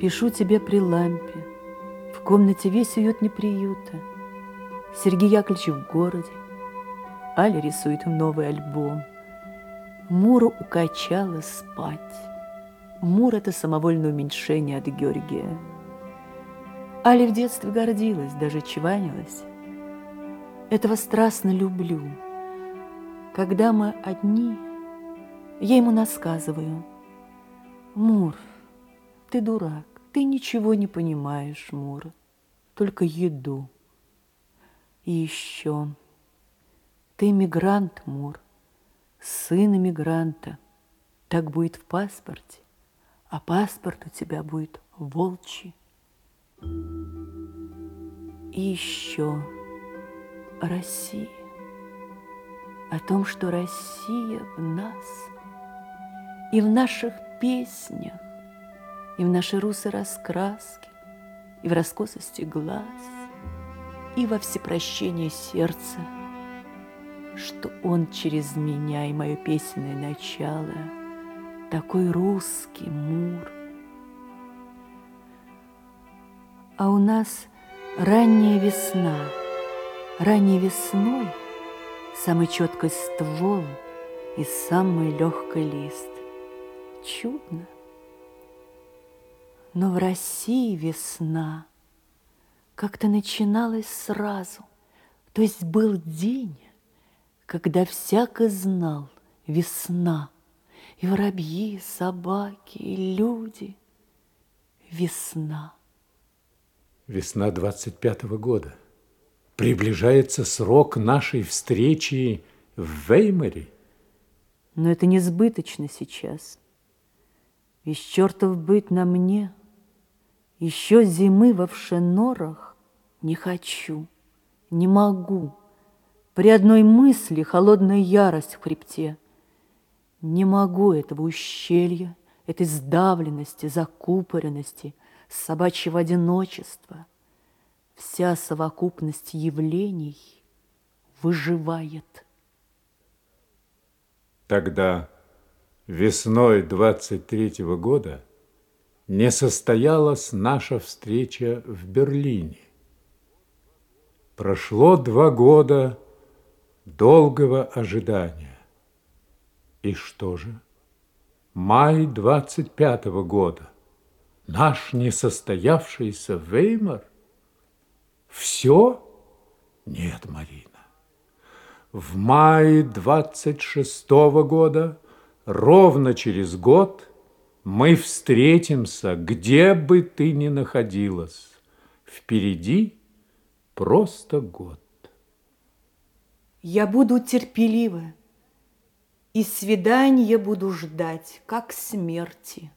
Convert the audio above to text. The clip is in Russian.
Пишу тебе при лампе, В комнате весь уют неприюта. Сергей Яковлевич в городе, Аля рисует новый альбом. Муру укачала спать. Мур — это самовольное уменьшение от Георгия. Аля в детстве гордилась, даже чванилась. Этого страстно люблю. Когда мы одни, я ему насказываю. Мур, ты дурак, ты ничего не понимаешь, Мур, только еду. И еще, ты мигрант, Мур, сын иммигранта. Так будет в паспорте, а паспорт у тебя будет волчий. И еще Россия. О том, что Россия в нас и в наших песнях, и в нашей русой раскраске, и в раскосости глаз, и во всепрощении сердца, что он через меня и мое песенное начало такой русский мур. А у нас ранняя весна, ранней весной самый четкий ствол и самый легкий лист. Чудно. Но в России весна как-то начиналась сразу. То есть был день, когда всяко знал весна. И воробьи, и собаки, и люди. Весна. Весна 25-го года. Приближается срок нашей встречи в Веймаре. Но это несбыточно сейчас. Из чертов быть на мне, Еще зимы во вшенорах не хочу, не могу. При одной мысли холодная ярость в хребте. Не могу этого ущелья, этой сдавленности, закупоренности — собачьего одиночества, вся совокупность явлений выживает. Тогда весной 23-го года не состоялась наша встреча в Берлине. Прошло два года долгого ожидания. И что же? Май 25-го года – наш несостоявшийся Веймар? Все? Нет, Марина. В мае 26 -го года, ровно через год, мы встретимся, где бы ты ни находилась. Впереди просто год. Я буду терпелива, и свидания буду ждать, как смерти.